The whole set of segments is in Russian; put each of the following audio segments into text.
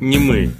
не мы.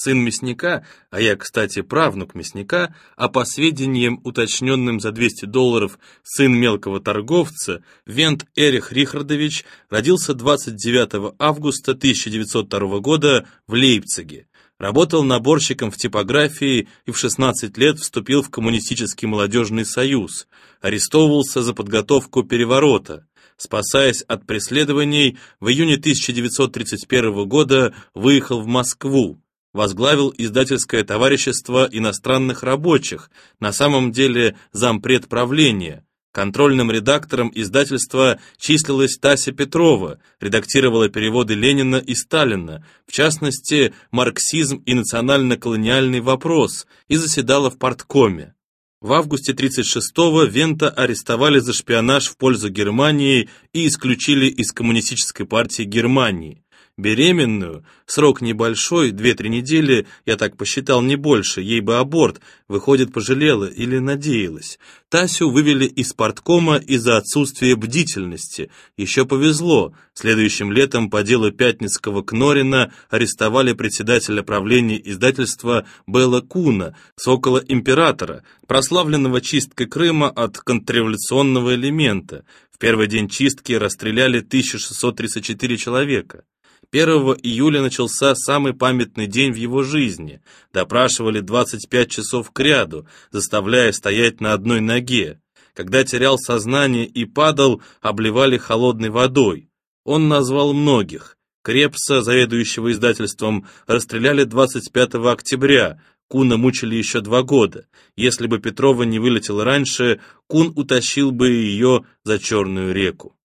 Сын мясника, а я, кстати, правнук мясника, а по сведениям, уточненным за 200 долларов, сын мелкого торговца, Вент Эрих Рихардович родился 29 августа 1902 года в Лейпциге. Работал наборщиком в типографии и в 16 лет вступил в Коммунистический молодежный союз. Арестовывался за подготовку переворота. Спасаясь от преследований, в июне 1931 года выехал в Москву возглавил издательское товарищество иностранных рабочих, на самом деле зампред правления. Контрольным редактором издательства числилась Тася Петрова, редактировала переводы Ленина и Сталина, в частности, «Марксизм и национально-колониальный вопрос», и заседала в парткоме. В августе 1936-го Вента арестовали за шпионаж в пользу Германии и исключили из Коммунистической партии Германии беременную, срок небольшой, 2-3 недели, я так посчитал, не больше, ей бы аборт, выходит, пожалела или надеялась. Тасю вывели из порткома из-за отсутствия бдительности. Еще повезло, следующим летом по делу Пятницкого Кнорина арестовали председателя правления издательства Белла Куна, сокола императора, прославленного чисткой Крыма от контрреволюционного элемента. В первый день чистки расстреляли 1634 человека. 1 июля начался самый памятный день в его жизни. Допрашивали 25 часов кряду, заставляя стоять на одной ноге. Когда терял сознание и падал, обливали холодной водой. Он назвал многих. Крепса, заведующего издательством, расстреляли 25 октября, Куна мучили еще два года. Если бы Петрова не вылетела раньше, Кун утащил бы ее за Черную реку.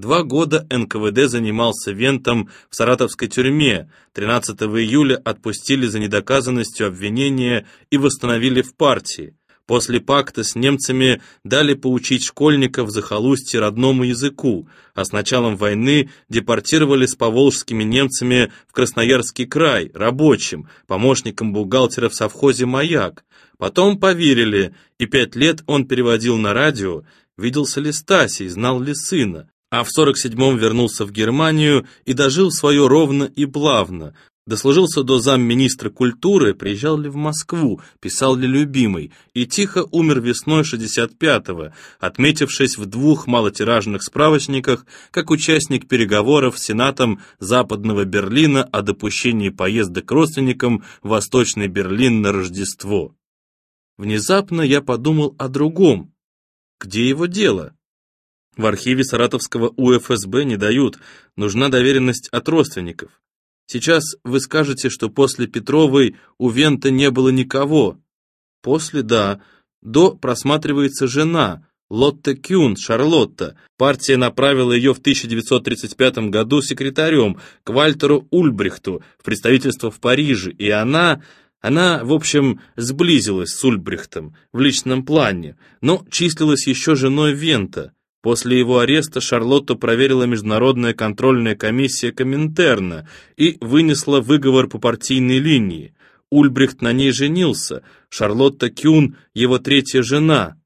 Два года НКВД занимался Вентом в саратовской тюрьме, 13 июля отпустили за недоказанностью обвинения и восстановили в партии. После пакта с немцами дали поучить школьников захолустье родному языку, а с началом войны депортировали с поволжскими немцами в Красноярский край, рабочим, помощником бухгалтера в совхозе «Маяк». Потом поверили, и пять лет он переводил на радио, виделся ли Стасий, знал ли сына а в 47-м вернулся в Германию и дожил свое ровно и плавно, дослужился до замминистра культуры, приезжал ли в Москву, писал ли любимый, и тихо умер весной 65-го, отметившись в двух малотиражных справочниках как участник переговоров с Сенатом Западного Берлина о допущении поездок к родственникам в Восточный Берлин на Рождество. Внезапно я подумал о другом. Где его дело? В архиве саратовского УФСБ не дают, нужна доверенность от родственников. Сейчас вы скажете, что после Петровой у Вента не было никого. После, да. До просматривается жена, Лотта Кюн, Шарлотта. Партия направила ее в 1935 году секретарем к Вальтеру Ульбрихту в представительство в Париже, и она... Она, в общем, сблизилась с Ульбрихтом в личном плане, но числилась еще женой Вента. После его ареста Шарлотту проверила Международная контрольная комиссия Коминтерна и вынесла выговор по партийной линии. Ульбрихт на ней женился, Шарлотта Кюн — его третья жена.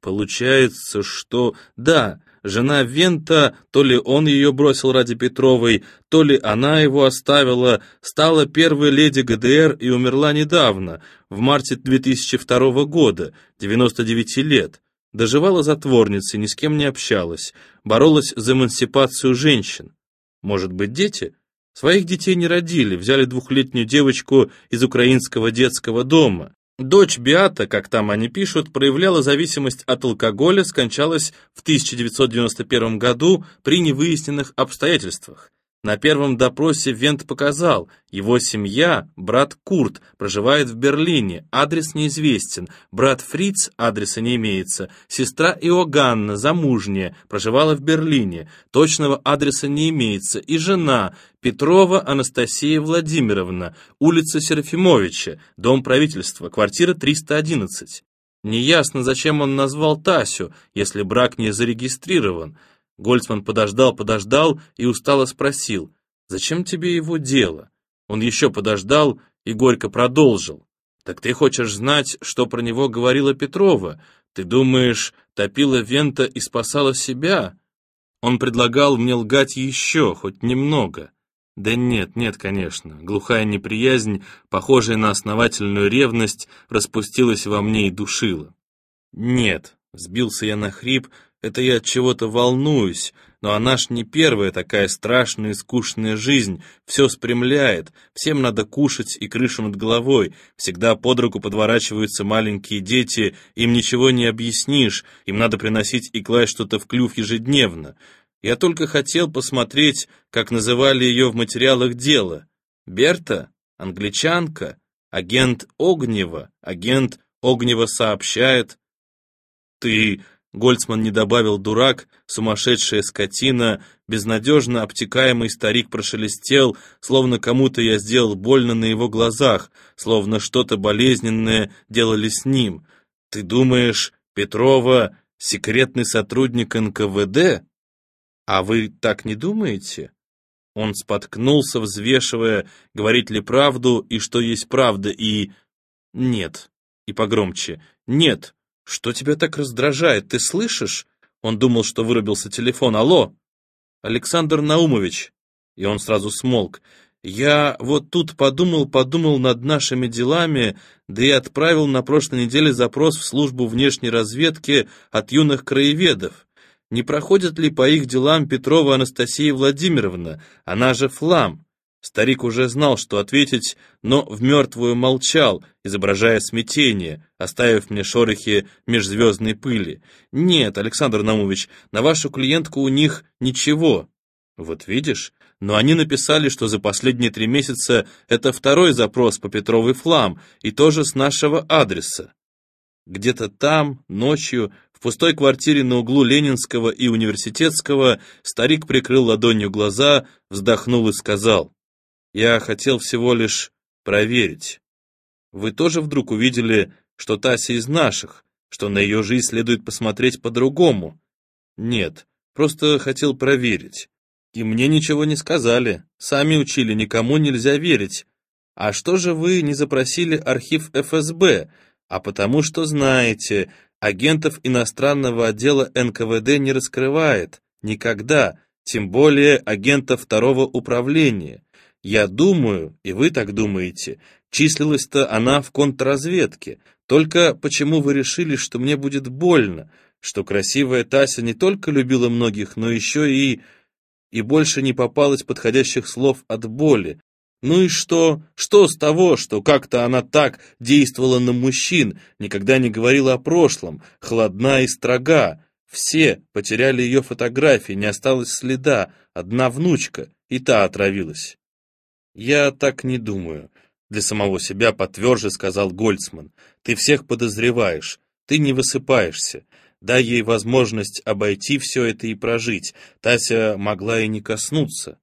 Получается, что... Да, жена Вента, то ли он ее бросил ради Петровой, то ли она его оставила, стала первой леди ГДР и умерла недавно, в марте 2002 года, 99 лет. Доживала затворницей, ни с кем не общалась, боролась за эмансипацию женщин. Может быть, дети? Своих детей не родили, взяли двухлетнюю девочку из украинского детского дома. Дочь Биата, как там они пишут, проявляла зависимость от алкоголя, скончалась в 1991 году при невыясненных обстоятельствах. На первом допросе Вент показал, его семья, брат Курт, проживает в Берлине, адрес неизвестен, брат Фриц, адреса не имеется, сестра Иоганна, замужняя, проживала в Берлине, точного адреса не имеется, и жена, Петрова Анастасия Владимировна, улица Серафимовича, дом правительства, квартира 311. Неясно, зачем он назвал Тасю, если брак не зарегистрирован. Гольцман подождал, подождал и устало спросил, Зачем тебе его дело? Он еще подождал и горько продолжил. Так ты хочешь знать, что про него говорила Петрова? Ты думаешь, топила Вента и спасала себя? Он предлагал мне лгать еще, хоть немного. Да нет, нет, конечно. Глухая неприязнь, похожая на основательную ревность, распустилась во мне и душила. Нет, сбился я на хрип, это я от чего-то волнуюсь, но она ж не первая такая страшная и скучная жизнь, все спрямляет, всем надо кушать и крышу над головой, всегда под руку подворачиваются маленькие дети, им ничего не объяснишь, им надо приносить и класть что-то в клюв ежедневно. Я только хотел посмотреть, как называли ее в материалах дела. Берта? Англичанка? Агент Огнева? Агент Огнева сообщает. Ты Гольцман не добавил «дурак», «сумасшедшая скотина», безнадежно обтекаемый старик прошелестел, словно кому-то я сделал больно на его глазах, словно что-то болезненное делали с ним. «Ты думаешь, Петрова — секретный сотрудник НКВД? А вы так не думаете?» Он споткнулся, взвешивая, говорить ли правду и что есть правда, и... «Нет». И погромче. «Нет». «Что тебя так раздражает, ты слышишь?» Он думал, что вырубился телефон. «Алло!» «Александр Наумович!» И он сразу смолк. «Я вот тут подумал-подумал над нашими делами, да и отправил на прошлой неделе запрос в службу внешней разведки от юных краеведов. Не проходит ли по их делам Петрова Анастасия Владимировна? Она же Флам. Старик уже знал, что ответить, но в мертвую молчал, изображая смятение, оставив мне шорохи межзвездной пыли. «Нет, Александр Наумович, на вашу клиентку у них ничего». «Вот видишь, но они написали, что за последние три месяца это второй запрос по Петровой флам, и тоже с нашего адреса». Где-то там, ночью, в пустой квартире на углу Ленинского и Университетского, старик прикрыл ладонью глаза, вздохнул и сказал, я хотел всего лишь проверить. Вы тоже вдруг увидели, что Тася из наших, что на ее жизнь следует посмотреть по-другому? Нет, просто хотел проверить. И мне ничего не сказали. Сами учили, никому нельзя верить. А что же вы не запросили архив ФСБ? А потому что знаете, агентов иностранного отдела НКВД не раскрывает. Никогда. Тем более агентов второго управления. Я думаю, и вы так думаете, числилась-то она в контрразведке. Только почему вы решили, что мне будет больно, что красивая Тася не только любила многих, но еще и... И больше не попалось подходящих слов от боли. Ну и что? Что с того, что как-то она так действовала на мужчин, никогда не говорила о прошлом, холодна и строга. Все потеряли ее фотографии, не осталось следа, одна внучка, и та отравилась. «Я так не думаю», — для самого себя потверже сказал Гольцман. «Ты всех подозреваешь, ты не высыпаешься. Дай ей возможность обойти все это и прожить. Тася могла и не коснуться.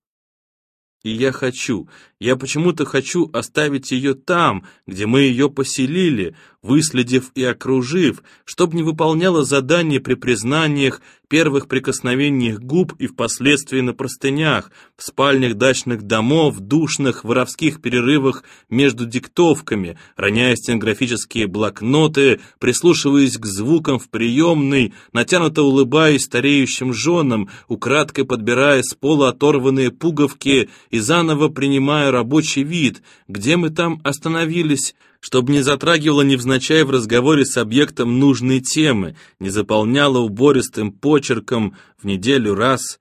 И я хочу, я почему-то хочу оставить ее там, где мы ее поселили, выследив и окружив, чтобы не выполняла задание при признаниях, первых прикосновениях губ и впоследствии на простынях, в спальнях дачных домов, душных, воровских перерывах между диктовками, роняя стенографические блокноты, прислушиваясь к звукам в приемной, натянуто улыбаясь стареющим женам, украдкой подбирая с пола оторванные пуговки и заново принимая рабочий вид, где мы там остановились, чтобы не затрагивала невзначай в разговоре с объектом нужной темы, не заполняла убористым почерком в неделю раз.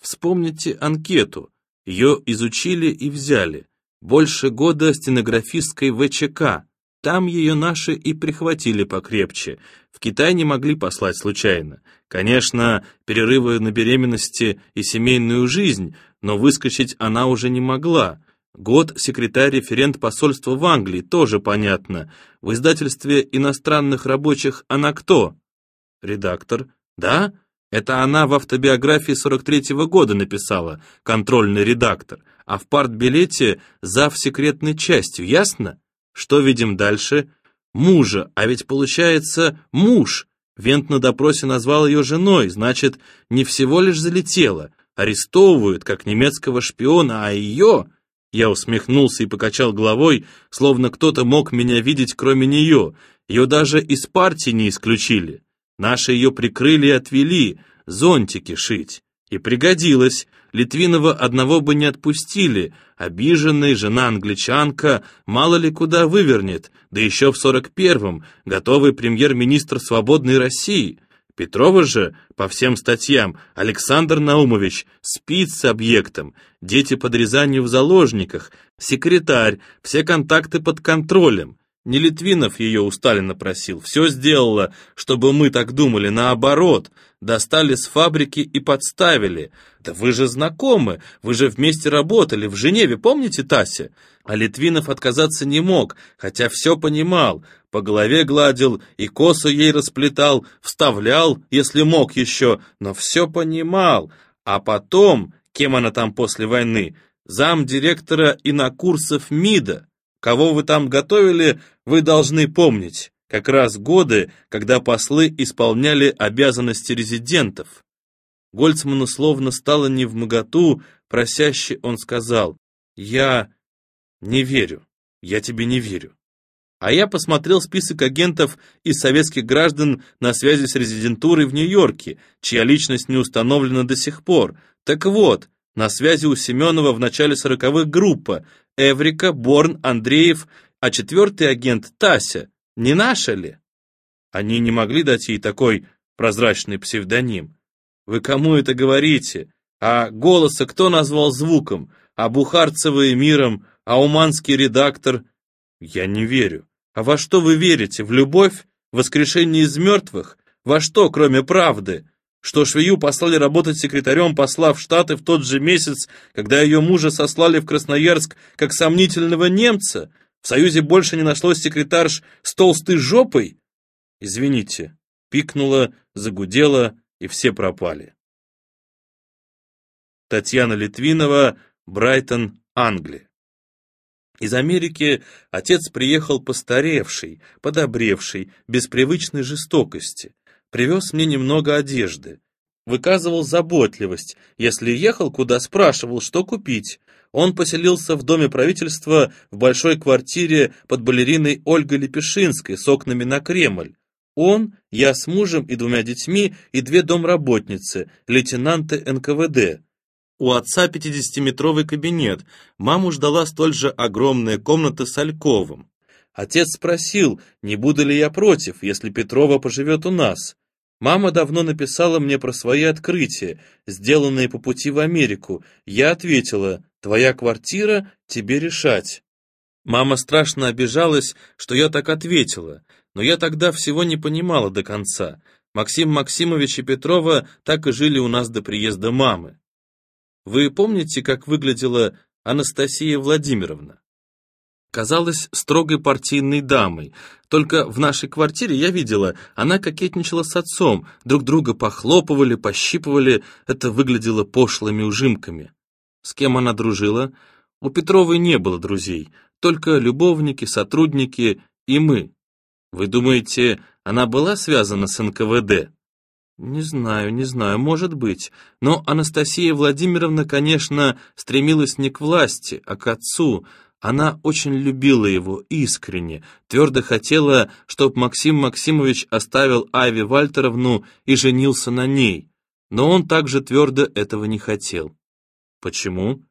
Вспомните анкету. Ее изучили и взяли. Больше года стенографистской ВЧК. Там ее наши и прихватили покрепче. В Китай не могли послать случайно. Конечно, перерывы на беременности и семейную жизнь, но выскочить она уже не могла. Год секретарь-референт посольства в Англии, тоже понятно. В издательстве иностранных рабочих она кто? Редактор. Да? Это она в автобиографии 43-го года написала, контрольный редактор, а в партбилете зав секретной частью, ясно? Что видим дальше? Мужа, а ведь получается муж. Вент на допросе назвал ее женой, значит, не всего лишь залетела, арестовывают, как немецкого шпиона, а ее... Я усмехнулся и покачал головой, словно кто-то мог меня видеть, кроме нее. Ее даже из партии не исключили. Наши ее прикрыли и отвели, зонтики шить. И пригодилось. Литвинова одного бы не отпустили. Обиженная жена-англичанка мало ли куда вывернет, да еще в сорок первом, готовый премьер-министр свободной России. Петрова же, по всем статьям, Александр Наумович спит с объектом, дети подрезанию в заложниках, секретарь, все контакты под контролем. Не Литвинов ее у Сталина просил, все сделала, чтобы мы так думали, наоборот. Достали с фабрики и подставили. Да вы же знакомы, вы же вместе работали, в Женеве, помните, Тася? А Литвинов отказаться не мог, хотя все понимал. По голове гладил и косу ей расплетал, вставлял, если мог еще, но все понимал. А потом, кем она там после войны, зам директора инокурсов МИДа. Кого вы там готовили, вы должны помнить. Как раз годы, когда послы исполняли обязанности резидентов. Гольцману словно стало не в моготу, просяще он сказал, «Я не верю, я тебе не верю». А я посмотрел список агентов из советских граждан на связи с резидентурой в Нью-Йорке, чья личность не установлена до сих пор. Так вот, на связи у Семенова в начале сороковых группа Эврика, Борн, Андреев, а четвертый агент Тася. Не наша ли? Они не могли дать ей такой прозрачный псевдоним. Вы кому это говорите? А голоса кто назвал звуком? А Бухарцева и миром? А Уманский редактор? Я не верю. А во что вы верите? В любовь? Воскрешение из мертвых? Во что, кроме правды? что швею послали работать секретарем посла в Штаты в тот же месяц, когда ее мужа сослали в Красноярск как сомнительного немца? В Союзе больше не нашлось секретарш с толстой жопой? Извините, пикнула, загудела, и все пропали. Татьяна Литвинова, Брайтон, Англия. Из Америки отец приехал постаревший, подобревший, без привычной жестокости привез мне немного одежды. Выказывал заботливость. Если ехал куда, спрашивал, что купить. Он поселился в доме правительства в большой квартире под балериной Ольгой Лепешинской с окнами на Кремль. Он, я с мужем и двумя детьми и две домработницы, лейтенанты НКВД. У отца 50-метровый кабинет, маму ждала столь же огромная комната с альковом. Отец спросил, не буду ли я против, если Петрова поживет у нас. Мама давно написала мне про свои открытия, сделанные по пути в Америку. Я ответила, твоя квартира, тебе решать. Мама страшно обижалась, что я так ответила, но я тогда всего не понимала до конца. Максим Максимович и Петрова так и жили у нас до приезда мамы. Вы помните, как выглядела Анастасия Владимировна? казалась строгой партийной дамой. Только в нашей квартире я видела, она кокетничала с отцом, друг друга похлопывали, пощипывали, это выглядело пошлыми ужимками. С кем она дружила? У Петровой не было друзей, только любовники, сотрудники и мы. Вы думаете, она была связана с НКВД? Не знаю, не знаю, может быть. Но Анастасия Владимировна, конечно, стремилась не к власти, а к отцу, она очень любила его искренне, твердо хотела, чтобы Максим Максимович оставил Ави Вальтеровну и женился на ней, но он также твердо этого не хотел. Почему?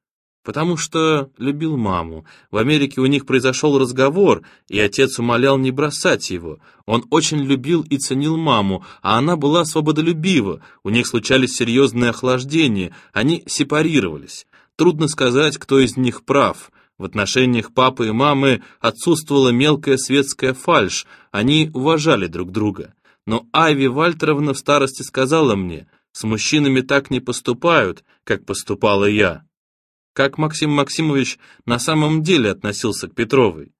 Потому что любил маму. В Америке у них произошел разговор, и отец умолял не бросать его. Он очень любил и ценил маму, а она была свободолюбива. У них случались серьезные охлаждения, они сепарировались. Трудно сказать, кто из них прав. В отношениях папы и мамы отсутствовала мелкая светская фальшь, они уважали друг друга. Но Айви Вальтеровна в старости сказала мне, с мужчинами так не поступают, как поступала я. Как Максим Максимович на самом деле относился к Петровой?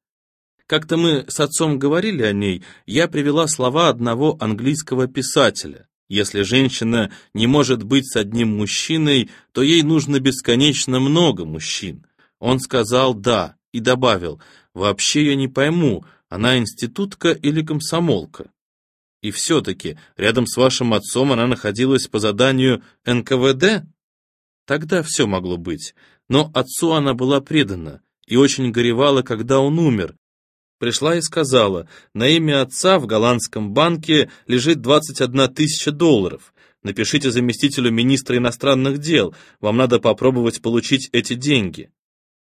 Как-то мы с отцом говорили о ней, я привела слова одного английского писателя. Если женщина не может быть с одним мужчиной, то ей нужно бесконечно много мужчин. Он сказал «да» и добавил «вообще я не пойму, она институтка или комсомолка». И все-таки рядом с вашим отцом она находилась по заданию НКВД? Тогда все могло быть. Но отцу она была предана и очень горевала, когда он умер. Пришла и сказала, на имя отца в голландском банке лежит 21 тысяча долларов. Напишите заместителю министра иностранных дел, вам надо попробовать получить эти деньги.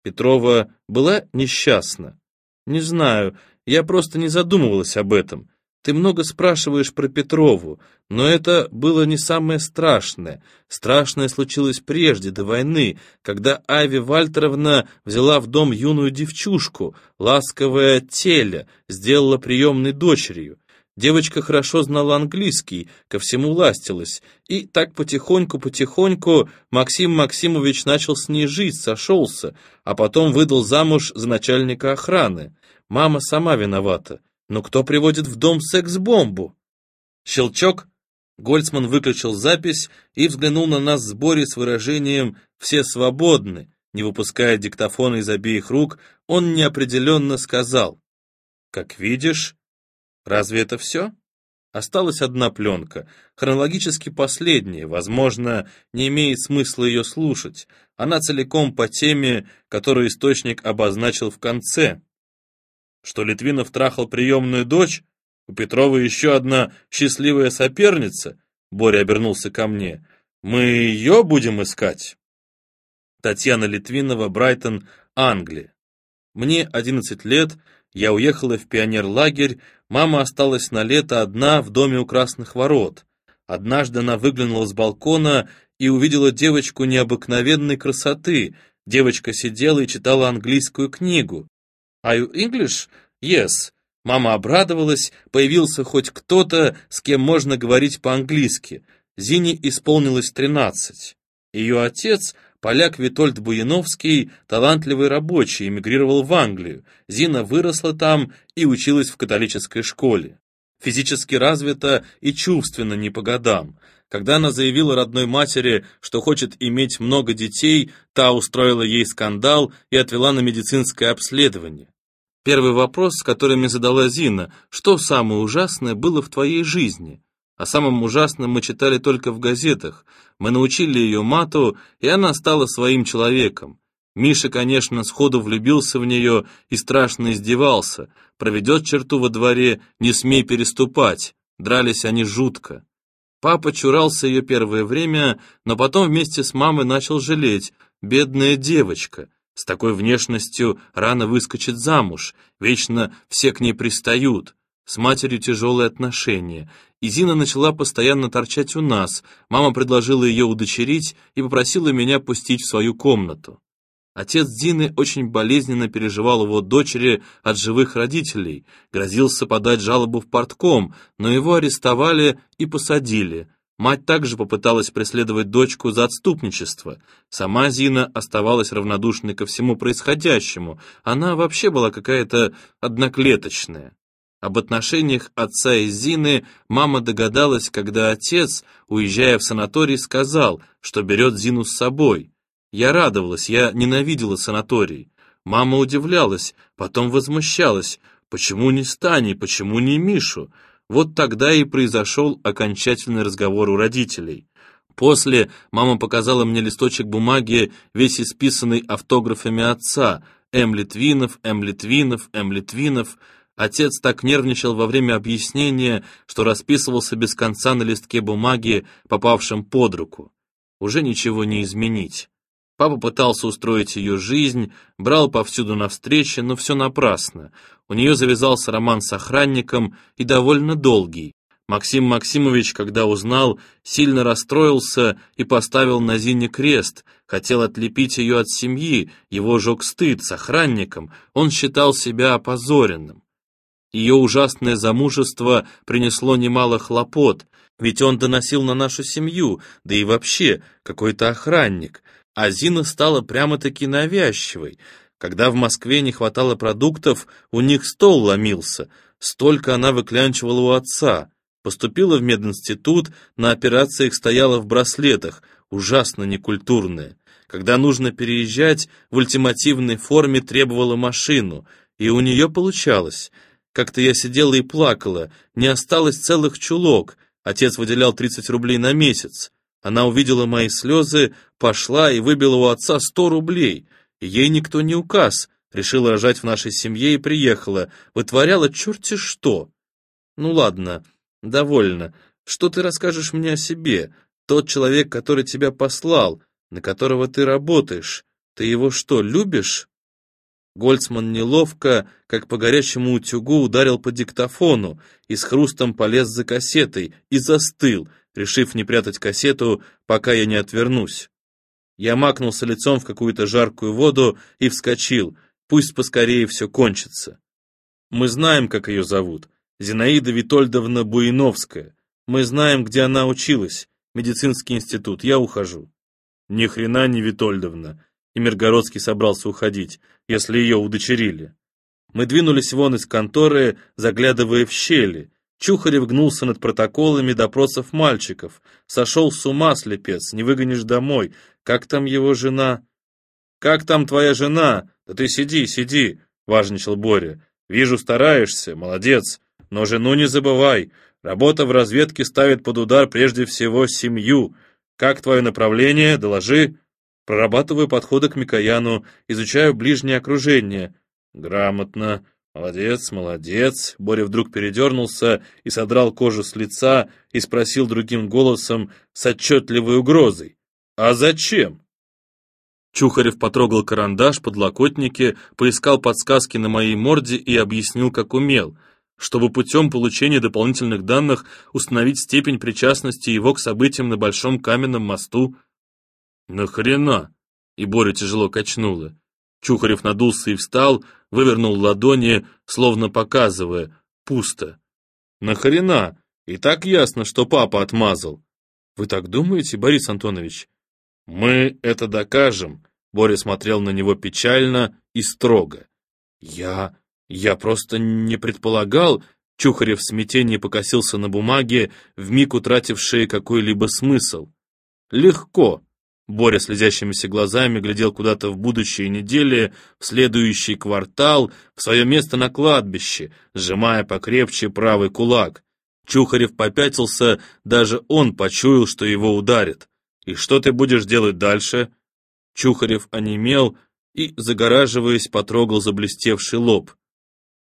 Петрова была несчастна. Не знаю, я просто не задумывалась об этом. Ты много спрашиваешь про Петрову, но это было не самое страшное. Страшное случилось прежде, до войны, когда Ави Вальтеровна взяла в дом юную девчушку, ласковое теле, сделала приемной дочерью. Девочка хорошо знала английский, ко всему ластилась, и так потихоньку-потихоньку Максим Максимович начал с ней жить, сошелся, а потом выдал замуж за начальника охраны. Мама сама виновата. Но кто приводит в дом секс-бомбу? Щелчок. Гольцман выключил запись и взглянул на нас с Борей с выражением «все свободны». Не выпуская диктофона из обеих рук, он неопределенно сказал «Как видишь, разве это все?» Осталась одна пленка, хронологически последняя, возможно, не имеет смысла ее слушать. Она целиком по теме, которую источник обозначил в конце что Литвинов трахал приемную дочь? У Петрова еще одна счастливая соперница? Боря обернулся ко мне. Мы ее будем искать? Татьяна Литвинова, Брайтон, Англия. Мне 11 лет, я уехала в пионерлагерь, мама осталась на лето одна в доме у Красных Ворот. Однажды она выглянула с балкона и увидела девочку необыкновенной красоты. Девочка сидела и читала английскую книгу. «Are you English?» «Yes». Мама обрадовалась, появился хоть кто-то, с кем можно говорить по-английски. Зине исполнилось тринадцать. Ее отец, поляк Витольд Буяновский, талантливый рабочий, эмигрировал в Англию. Зина выросла там и училась в католической школе. Физически развита и чувственно не по годам. Когда она заявила родной матери, что хочет иметь много детей, та устроила ей скандал и отвела на медицинское обследование. Первый вопрос, который мне задала Зина, что самое ужасное было в твоей жизни? О самом ужасном мы читали только в газетах. Мы научили ее мату, и она стала своим человеком. Миша, конечно, сходу влюбился в нее и страшно издевался. Проведет черту во дворе, не смей переступать. Дрались они жутко. Папа чурался ее первое время, но потом вместе с мамой начал жалеть. Бедная девочка. С такой внешностью рано выскочит замуж, вечно все к ней пристают. С матерью тяжелые отношения. И Зина начала постоянно торчать у нас. Мама предложила ее удочерить и попросила меня пустить в свою комнату. Отец Зины очень болезненно переживал его дочери от живых родителей, грозился подать жалобу в портком, но его арестовали и посадили. Мать также попыталась преследовать дочку за отступничество. Сама Зина оставалась равнодушной ко всему происходящему. Она вообще была какая-то одноклеточная. Об отношениях отца и Зины мама догадалась, когда отец, уезжая в санаторий, сказал, что берет Зину с собой. Я радовалась, я ненавидела санаторий. Мама удивлялась, потом возмущалась. Почему не Стани, почему не Мишу? Вот тогда и произошел окончательный разговор у родителей. После мама показала мне листочек бумаги, весь исписанный автографами отца. М. Литвинов, М. Литвинов, М. Литвинов. Отец так нервничал во время объяснения, что расписывался без конца на листке бумаги, попавшем под руку. Уже ничего не изменить. Папа пытался устроить ее жизнь, брал повсюду навстречу, но все напрасно. У нее завязался роман с охранником и довольно долгий. Максим Максимович, когда узнал, сильно расстроился и поставил на Зине крест, хотел отлепить ее от семьи, его жег стыд с охранником, он считал себя опозоренным. Ее ужасное замужество принесло немало хлопот, ведь он доносил на нашу семью, да и вообще какой-то охранник. А Зина стала прямо-таки навязчивой. Когда в Москве не хватало продуктов, у них стол ломился. Столько она выклянчивала у отца. Поступила в мединститут, на операциях стояла в браслетах, ужасно некультурная. Когда нужно переезжать, в ультимативной форме требовала машину, и у нее получалось. Как-то я сидела и плакала, не осталось целых чулок, отец выделял 30 рублей на месяц. Она увидела мои слезы, пошла и выбила у отца сто рублей. Ей никто не указ, решила рожать в нашей семье и приехала, вытворяла черти что. Ну ладно, довольно. Что ты расскажешь мне о себе? Тот человек, который тебя послал, на которого ты работаешь, ты его что, любишь? Гольцман неловко, как по горячему утюгу, ударил по диктофону и с хрустом полез за кассетой и застыл, решив не прятать кассету, пока я не отвернусь. Я макнулся лицом в какую-то жаркую воду и вскочил, пусть поскорее все кончится. Мы знаем, как ее зовут, Зинаида Витольдовна Буиновская. Мы знаем, где она училась, медицинский институт, я ухожу. Ни хрена не Витольдовна, и Миргородский собрался уходить, если ее удочерили. Мы двинулись вон из конторы, заглядывая в щели. Чухарев гнулся над протоколами допросов мальчиков. Сошел с ума, слепец, не выгонишь домой. Как там его жена? «Как там твоя жена? Да ты сиди, сиди», — важничал Боря. «Вижу, стараешься, молодец, но жену не забывай. Работа в разведке ставит под удар прежде всего семью. Как твое направление? Доложи». Прорабатываю подходы к Микояну, изучаю ближнее окружение. Грамотно. Молодец, молодец. Боря вдруг передернулся и содрал кожу с лица и спросил другим голосом с отчетливой угрозой. «А зачем?» Чухарев потрогал карандаш, подлокотники, поискал подсказки на моей морде и объяснил, как умел, чтобы путем получения дополнительных данных установить степень причастности его к событиям на Большом каменном мосту, «Нахрена?» И Боря тяжело качнула. Чухарев надулся и встал, вывернул ладони, словно показывая. Пусто. «Нахрена? И так ясно, что папа отмазал». «Вы так думаете, Борис Антонович?» «Мы это докажем», — Боря смотрел на него печально и строго. «Я... я просто не предполагал...» Чухарев в смятении покосился на бумаге, вмиг утратившие какой-либо смысл. «Легко», Боря слезящимися глазами глядел куда-то в будущие недели, в следующий квартал, в свое место на кладбище, сжимая покрепче правый кулак. Чухарев попятился, даже он почуял, что его ударят. «И что ты будешь делать дальше?» Чухарев онемел и, загораживаясь, потрогал заблестевший лоб.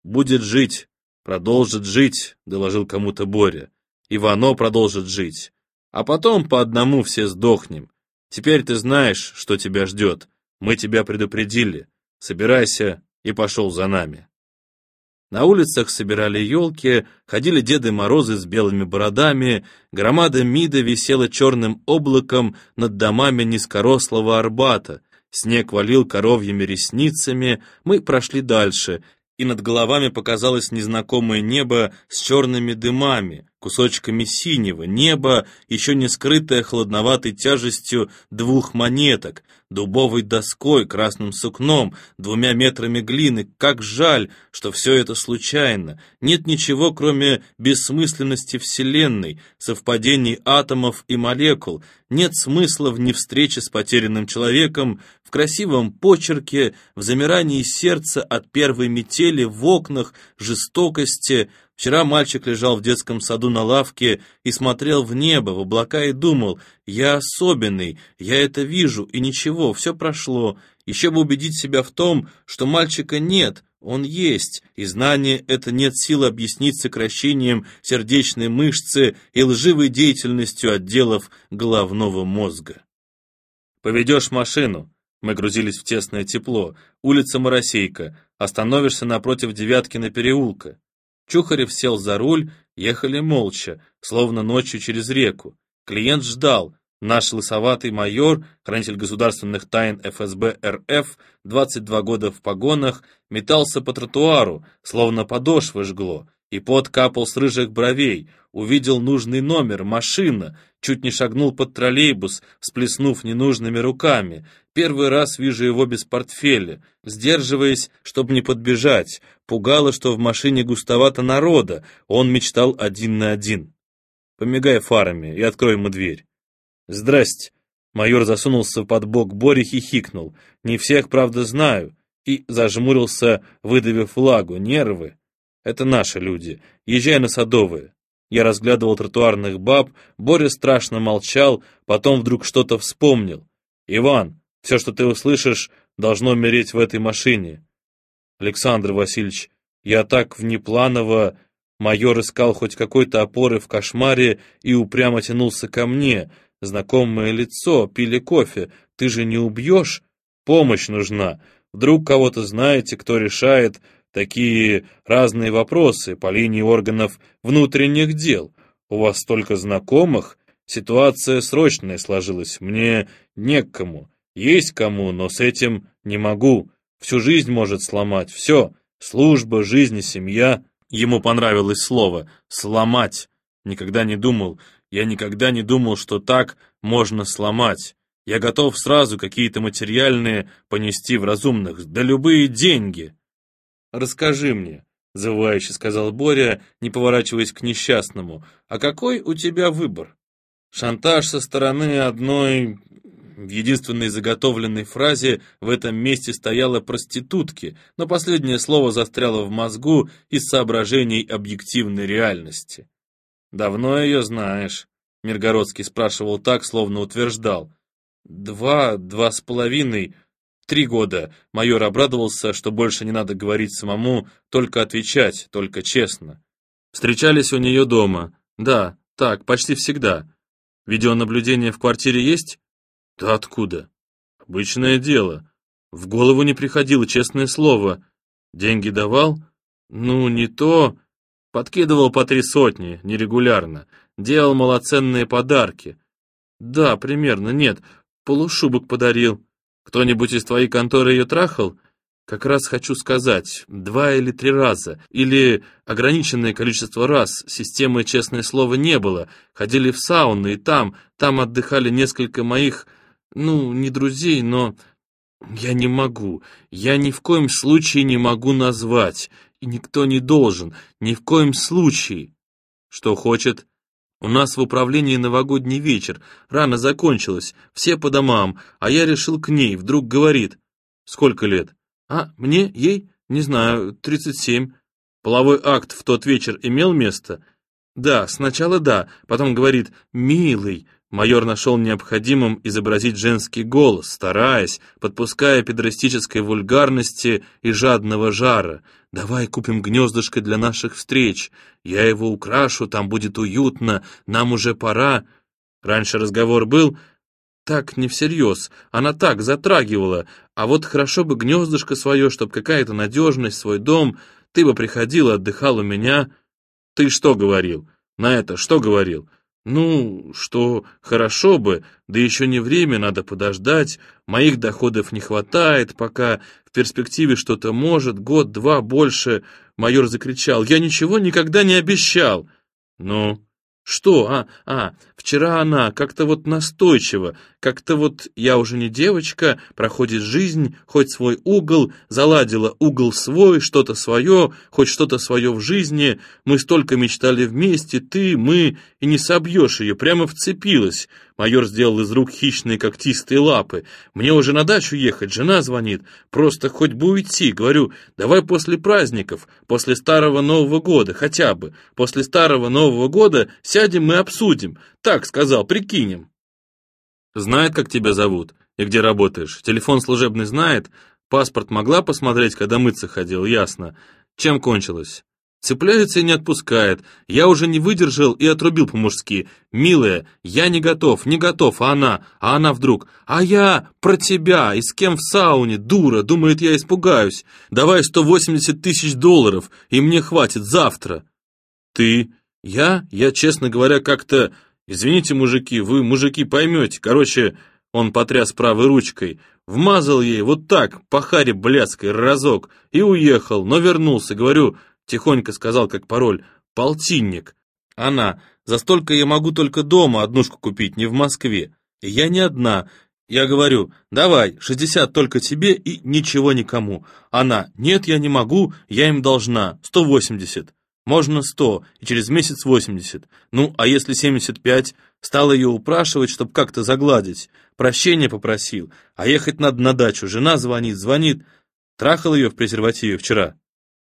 «Будет жить, продолжит жить», — доложил кому-то Боря. «Ивано продолжит жить. А потом по одному все сдохнем. Теперь ты знаешь, что тебя ждет. Мы тебя предупредили. Собирайся и пошел за нами. На улицах собирали елки, ходили Деды Морозы с белыми бородами, громада МИДа висела черным облаком над домами низкорослого Арбата, снег валил коровьими ресницами, мы прошли дальше, и над головами показалось незнакомое небо с черными дымами, кусочками синего, неба, еще не скрытое холодноватой тяжестью двух монеток, дубовой доской, красным сукном, двумя метрами глины. Как жаль, что все это случайно. Нет ничего, кроме бессмысленности Вселенной, совпадений атомов и молекул. Нет смысла в невстрече с потерянным человеком, в красивом почерке, в замирании сердца от первой метели в окнах, жестокости, Вчера мальчик лежал в детском саду на лавке и смотрел в небо, в облака и думал, я особенный, я это вижу, и ничего, все прошло. Еще бы убедить себя в том, что мальчика нет, он есть, и знание это нет силы объяснить сокращением сердечной мышцы и лживой деятельностью отделов головного мозга. «Поведешь машину», мы грузились в тесное тепло. Улица Моросейка. Остановишься напротив Девяткина переулка. Чухарев сел за руль, ехали молча, словно ночью через реку. Клиент ждал. Наш лысоватый майор, хранитель государственных тайн ФСБ РФ, 22 года в погонах, метался по тротуару, словно подошвы жгло, и пот капал с рыжих бровей, увидел нужный номер, машина, чуть не шагнул под троллейбус, всплеснув ненужными руками. Первый раз вижу его без портфеля, сдерживаясь, чтобы не подбежать. Пугало, что в машине густовато народа, он мечтал один на один. Помигай фарами и открой ему дверь. «Здрасте!» Майор засунулся под бок Бори хихикнул. «Не всех, правда, знаю». И зажмурился, выдавив влагу. «Нервы. Это наши люди. Езжай на Садовые». Я разглядывал тротуарных баб, Боря страшно молчал, потом вдруг что-то вспомнил. «Иван, все, что ты услышишь, должно умереть в этой машине». «Александр Васильевич, я так внепланово...» Майор искал хоть какой-то опоры в кошмаре и упрямо тянулся ко мне. Знакомое лицо, пили кофе. Ты же не убьешь? Помощь нужна. Вдруг кого-то знаете, кто решает такие разные вопросы по линии органов внутренних дел. У вас столько знакомых, ситуация срочная сложилась, мне не к кому. Есть кому, но с этим не могу. Всю жизнь может сломать, все. Служба, жизнь семья. Ему понравилось слово «сломать». Никогда не думал, я никогда не думал, что так можно сломать. Я готов сразу какие-то материальные понести в разумных, да любые деньги. Расскажи мне, — завывающе сказал Боря, не поворачиваясь к несчастному, — а какой у тебя выбор? Шантаж со стороны одной в единственной заготовленной фразе в этом месте стояло проститутки, но последнее слово застряло в мозгу из соображений объективной реальности. «Давно ее знаешь?» — Миргородский спрашивал так, словно утверждал. «Два, два с половиной, три года». Майор обрадовался, что больше не надо говорить самому, только отвечать, только честно. Встречались у нее дома. Да, так, почти всегда. Видеонаблюдение в квартире есть? Да откуда? Обычное дело. В голову не приходило, честное слово. Деньги давал? Ну, не то. Подкидывал по три сотни, нерегулярно. Делал малоценные подарки. Да, примерно, нет. Полушубок подарил. Кто-нибудь из твоей конторы ее трахал? Как раз хочу сказать, два или три раза, или ограниченное количество раз, системы «Честное слово» не было, ходили в сауны, и там, там отдыхали несколько моих ну, не друзей, но... Я не могу, я ни в коем случае не могу назвать, и никто не должен, ни в коем случае. Что хочет? У нас в управлении новогодний вечер, рано закончилось, все по домам, а я решил к ней, вдруг говорит. Сколько лет? А, мне, ей? Не знаю, 37. Половой акт в тот вечер имел место? Да, сначала да, потом говорит, милый, Майор нашел необходимым изобразить женский голос, стараясь, подпуская педрастической вульгарности и жадного жара. «Давай купим гнездышко для наших встреч. Я его украшу, там будет уютно, нам уже пора». Раньше разговор был так не всерьез, она так затрагивала, а вот хорошо бы гнездышко свое, чтоб какая-то надежность, свой дом, ты бы приходил, отдыхал у меня. Ты что говорил? На это что говорил? Ну, что хорошо бы, да еще не время, надо подождать, моих доходов не хватает, пока. В перспективе что-то может, год-два больше, майор закричал, я ничего никогда не обещал. Ну, что? А, а, вчера она как-то вот настойчиво, как-то вот я уже не девочка, проходит жизнь, хоть свой угол, заладила угол свой, что-то свое, хоть что-то свое в жизни. Мы столько мечтали вместе, ты, мы, и не собьешь ее, прямо вцепилась. Майор сделал из рук хищные когтистые лапы. «Мне уже на дачу ехать, жена звонит. Просто хоть бы уйти. Говорю, давай после праздников, после Старого Нового года, хотя бы. После Старого Нового года сядем и обсудим. Так сказал, прикинем». «Знает, как тебя зовут и где работаешь. Телефон служебный знает. Паспорт могла посмотреть, когда мыться ходил, ясно. Чем кончилось?» Цепляется и не отпускает. Я уже не выдержал и отрубил по-мужски. «Милая, я не готов, не готов, а она, а она вдруг. А я про тебя, и с кем в сауне, дура, думает, я испугаюсь. Давай 180 тысяч долларов, и мне хватит завтра». «Ты? Я? Я, честно говоря, как-то... Извините, мужики, вы, мужики, поймете. Короче, он потряс правой ручкой, вмазал ей вот так, по харе блядской, разок, и уехал, но вернулся, говорю, Тихонько сказал, как пароль, «Полтинник». Она, «За столько я могу только дома однушку купить, не в Москве. И я не одна. Я говорю, давай, 60 только тебе и ничего никому. Она, нет, я не могу, я им должна, 180. Можно 100, и через месяц 80. Ну, а если 75? Стал ее упрашивать, чтобы как-то загладить. Прощения попросил. А ехать надо на дачу. Жена звонит, звонит. Трахал ее в презервативе вчера?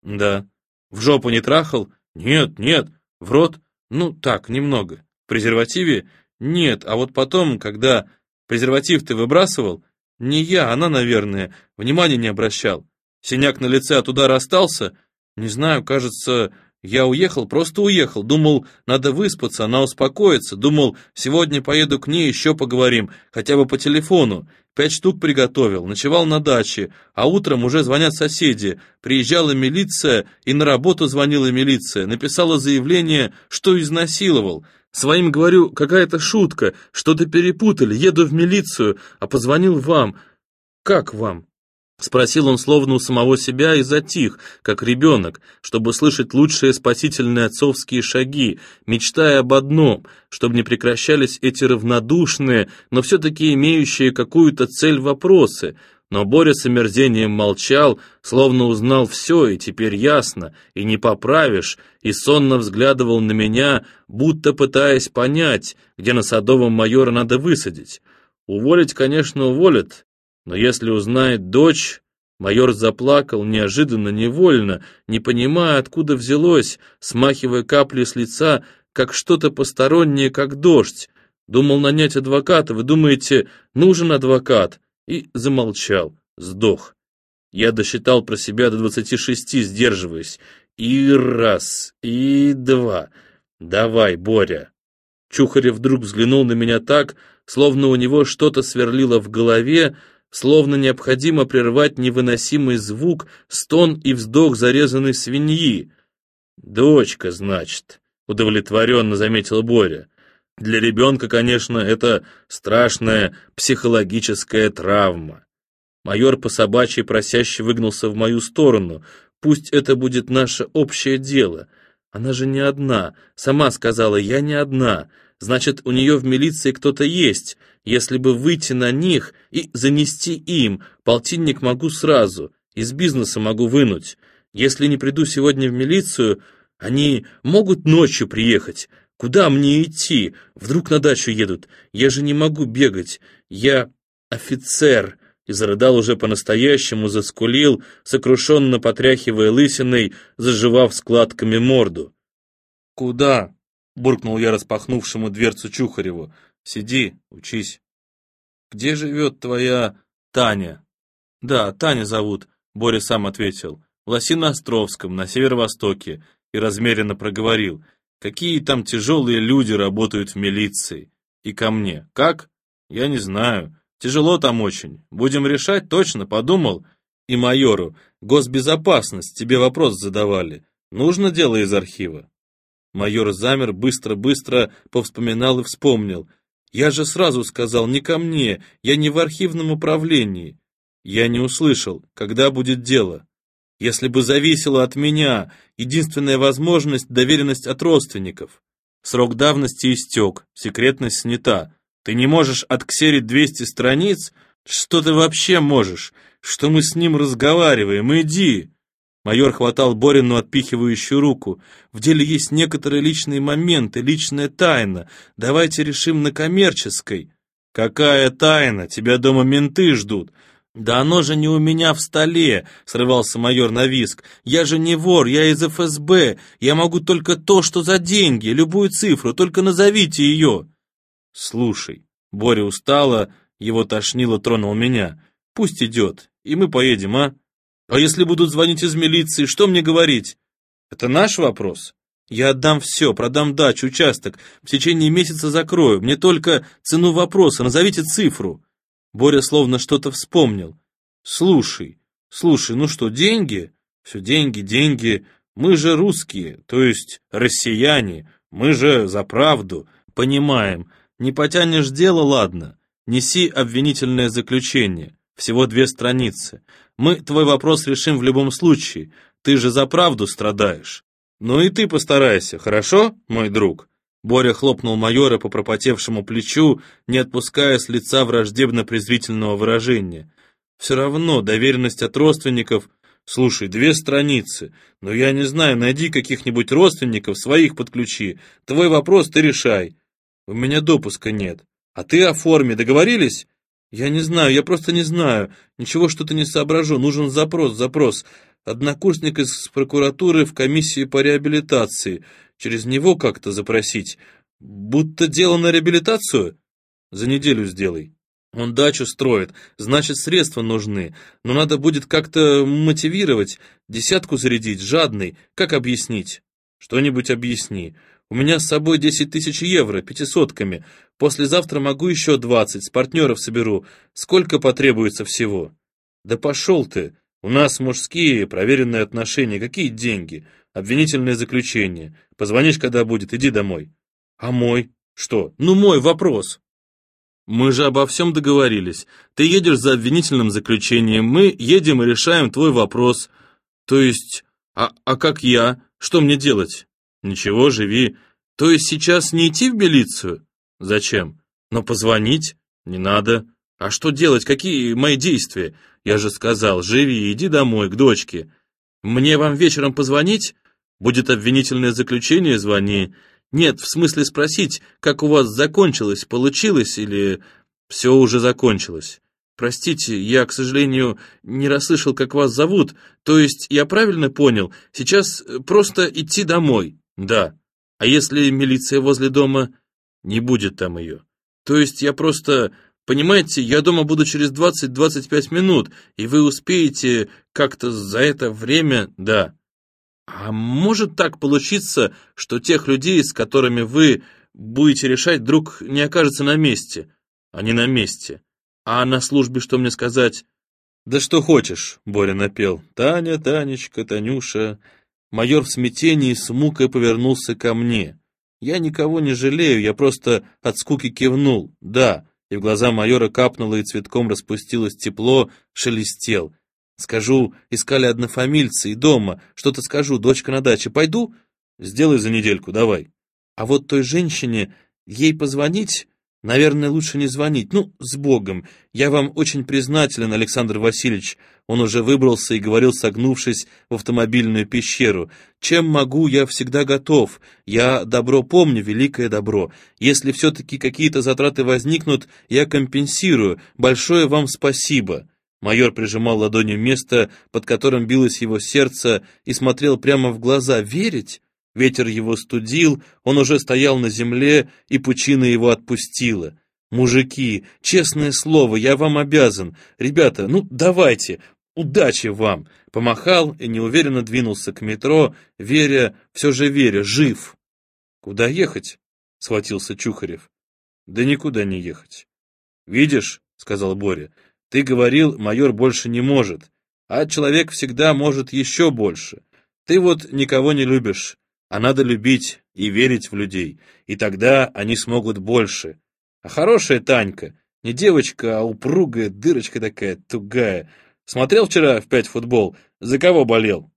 Да. В жопу не трахал? Нет, нет. В рот? Ну, так, немного. В презервативе? Нет, а вот потом, когда презерватив ты выбрасывал, не я, она, наверное, внимания не обращал. Синяк на лице от удара остался? Не знаю, кажется, я уехал, просто уехал. Думал, надо выспаться, она успокоится. Думал, сегодня поеду к ней, еще поговорим, хотя бы по телефону. Пять штук приготовил, ночевал на даче, а утром уже звонят соседи. Приезжала милиция, и на работу звонила милиция. Написала заявление, что изнасиловал. Своим говорю, какая-то шутка, что-то перепутали, еду в милицию, а позвонил вам. Как вам? Спросил он словно у самого себя и затих, как ребенок, чтобы слышать лучшие спасительные отцовские шаги, мечтая об одном, чтобы не прекращались эти равнодушные, но все-таки имеющие какую-то цель вопросы. Но Боря с омерзением молчал, словно узнал все, и теперь ясно, и не поправишь, и сонно взглядывал на меня, будто пытаясь понять, где на Садовом майора надо высадить. Уволить, конечно, уволят, но если узнает дочь... Майор заплакал неожиданно, невольно, не понимая, откуда взялось, смахивая капли с лица, как что-то постороннее, как дождь. Думал нанять адвоката, вы думаете, нужен адвокат? И замолчал, сдох. Я досчитал про себя до двадцати шести, сдерживаясь. И раз, и два. Давай, Боря. Чухарев вдруг взглянул на меня так, словно у него что-то сверлило в голове, словно необходимо прервать невыносимый звук, стон и вздох зарезанной свиньи. «Дочка, значит», — удовлетворенно заметил Боря. «Для ребенка, конечно, это страшная психологическая травма». Майор по собачьей просяще выгнался в мою сторону. «Пусть это будет наше общее дело. Она же не одна. Сама сказала, я не одна. Значит, у нее в милиции кто-то есть. Если бы выйти на них и занести им, полтинник могу сразу, из бизнеса могу вынуть. Если не приду сегодня в милицию, они могут ночью приехать. Куда мне идти? Вдруг на дачу едут. Я же не могу бегать. Я офицер. И зарыдал уже по-настоящему, заскулил, сокрушенно потряхивая лысиной, заживав складками морду. «Куда?» — буркнул я распахнувшему дверцу Чухареву. Сиди, учись. Где живет твоя Таня? Да, Таня зовут, Боря сам ответил. В Лосино-Островском, на северо-востоке, и размеренно проговорил. Какие там тяжелые люди работают в милиции. И ко мне. Как? Я не знаю. Тяжело там очень. Будем решать, точно, подумал. И майору. Госбезопасность, тебе вопрос задавали. Нужно дело из архива? Майор замер, быстро-быстро повспоминал и вспомнил. Я же сразу сказал, не ко мне, я не в архивном управлении. Я не услышал, когда будет дело. Если бы зависело от меня, единственная возможность — доверенность от родственников. Срок давности истек, секретность снята. Ты не можешь отксерить 200 страниц? Что ты вообще можешь? Что мы с ним разговариваем? Иди!» Майор хватал Борину отпихивающую руку. «В деле есть некоторые личные моменты, личная тайна. Давайте решим на коммерческой». «Какая тайна? Тебя дома менты ждут». «Да оно же не у меня в столе», — срывался майор на виск. «Я же не вор, я из ФСБ. Я могу только то, что за деньги, любую цифру, только назовите ее». «Слушай», — Боря устала, его тошнило, тронул меня. «Пусть идет, и мы поедем, а?» А если будут звонить из милиции, что мне говорить? Это наш вопрос. Я отдам все, продам дачу, участок, в течение месяца закрою. Мне только цену вопроса, назовите цифру. Боря словно что-то вспомнил. Слушай, слушай, ну что, деньги? Все деньги, деньги. Мы же русские, то есть россияне. Мы же за правду. Понимаем. Не потянешь дело, ладно. Неси обвинительное заключение. Всего две страницы. Мы твой вопрос решим в любом случае. Ты же за правду страдаешь. Ну и ты постарайся, хорошо, мой друг?» Боря хлопнул майора по пропотевшему плечу, не отпуская с лица враждебно-презрительного выражения. «Все равно доверенность от родственников...» «Слушай, две страницы. Но я не знаю, найди каких-нибудь родственников, своих подключи. Твой вопрос ты решай. У меня допуска нет. А ты оформи, договорились?» «Я не знаю, я просто не знаю. Ничего что-то не соображу. Нужен запрос, запрос. Однокурсник из прокуратуры в комиссии по реабилитации. через него как-то запросить. Будто дело на реабилитацию? За неделю сделай. Он дачу строит, значит, средства нужны, но надо будет как-то мотивировать, десятку зарядить, жадный, как объяснить? Что-нибудь объясни. У меня с собой 10 тысяч евро, пятисотками. Послезавтра могу еще 20, с партнеров соберу. Сколько потребуется всего? Да пошел ты. У нас мужские, проверенные отношения. Какие деньги? Обвинительное заключение. Позвонишь, когда будет, иди домой. А мой? Что? Ну, мой вопрос. Мы же обо всем договорились. Ты едешь за обвинительным заключением, мы едем и решаем твой вопрос. То есть, а, а как я? Что мне делать? Ничего, живи. То есть сейчас не идти в милицию? Зачем? Но позвонить? Не надо. А что делать? Какие мои действия? Я же сказал, живи, иди домой, к дочке. Мне вам вечером позвонить? Будет обвинительное заключение, звони. Нет, в смысле спросить, как у вас закончилось, получилось или все уже закончилось. Простите, я, к сожалению, не расслышал, как вас зовут. То есть, я правильно понял, сейчас просто идти домой? Да. А если милиция возле дома? Не будет там ее. То есть, я просто... Понимаете, я дома буду через 20-25 минут, и вы успеете как-то за это время... Да. А может так получиться, что тех людей, с которыми вы будете решать, вдруг не окажется на месте? Они на месте. А на службе что мне сказать? Да что хочешь, Боря напел. Таня, Танечка, Танюша. Майор в смятении с мукой повернулся ко мне. Я никого не жалею, я просто от скуки кивнул. Да, и в глаза майора капнуло и цветком распустилось тепло, шелестел. Скажу, искали однофамильцы и дома. Что-то скажу, дочка на даче. Пойду? Сделай за недельку, давай. А вот той женщине, ей позвонить? Наверное, лучше не звонить. Ну, с Богом. Я вам очень признателен, Александр Васильевич. Он уже выбрался и говорил, согнувшись в автомобильную пещеру. Чем могу, я всегда готов. Я добро помню, великое добро. Если все-таки какие-то затраты возникнут, я компенсирую. Большое вам спасибо. Майор прижимал ладонью место, под которым билось его сердце, и смотрел прямо в глаза. «Верить?» Ветер его студил, он уже стоял на земле, и пучина его отпустила. «Мужики, честное слово, я вам обязан. Ребята, ну давайте, удачи вам!» Помахал и неуверенно двинулся к метро, веря, все же веря, жив. «Куда ехать?» — схватился Чухарев. «Да никуда не ехать». «Видишь?» — сказал Боря. Ты говорил, майор больше не может, а человек всегда может еще больше. Ты вот никого не любишь, а надо любить и верить в людей, и тогда они смогут больше. А хорошая Танька, не девочка, а упругая, дырочка такая, тугая. Смотрел вчера в пять футбол, за кого болел?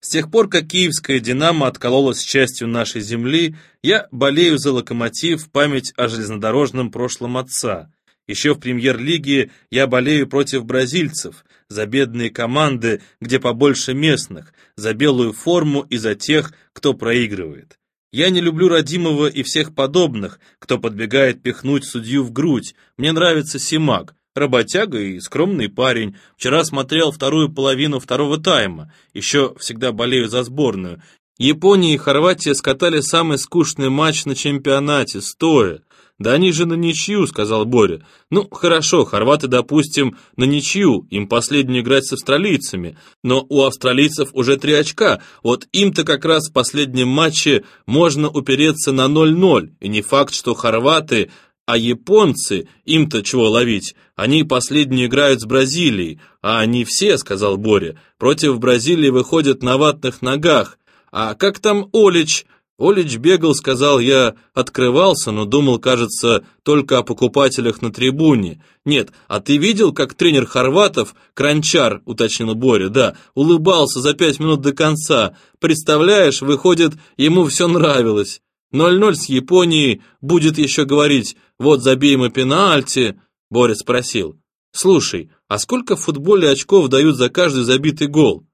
С тех пор, как киевская «Динамо» откололась частью нашей земли, я болею за локомотив в память о железнодорожном прошлом отца. Еще в премьер-лиге я болею против бразильцев, за бедные команды, где побольше местных, за белую форму и за тех, кто проигрывает. Я не люблю Родимова и всех подобных, кто подбегает пихнуть судью в грудь. Мне нравится Симак, работяга и скромный парень. Вчера смотрел вторую половину второго тайма. Еще всегда болею за сборную. Япония и Хорватия скатали самый скучный матч на чемпионате, стоя. «Да они же на ничью», — сказал Боря. «Ну, хорошо, хорваты, допустим, на ничью, им последнюю играть с австралийцами, но у австралийцев уже три очка, вот им-то как раз в последнем матче можно упереться на 0-0, и не факт, что хорваты, а японцы, им-то чего ловить, они последнюю играют с Бразилией, а они все, сказал Боря, против Бразилии выходят на ватных ногах, а как там Олич?» Олич бегал, сказал я, открывался, но думал, кажется, только о покупателях на трибуне. Нет, а ты видел, как тренер Хорватов, Кранчар, уточнил Боря, да, улыбался за пять минут до конца. Представляешь, выходит, ему все нравилось. 0-0 с Японией, будет еще говорить, вот забей мы пенальти. Боря спросил, слушай, а сколько в футболе очков дают за каждый забитый гол?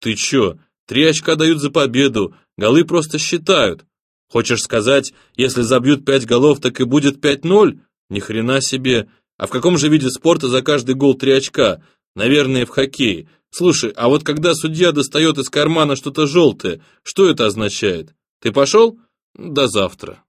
Ты че, три очка дают за победу, Голы просто считают. Хочешь сказать, если забьют пять голов, так и будет пять ноль? Ни хрена себе. А в каком же виде спорта за каждый гол три очка? Наверное, в хоккее. Слушай, а вот когда судья достает из кармана что-то желтое, что это означает? Ты пошел? До завтра.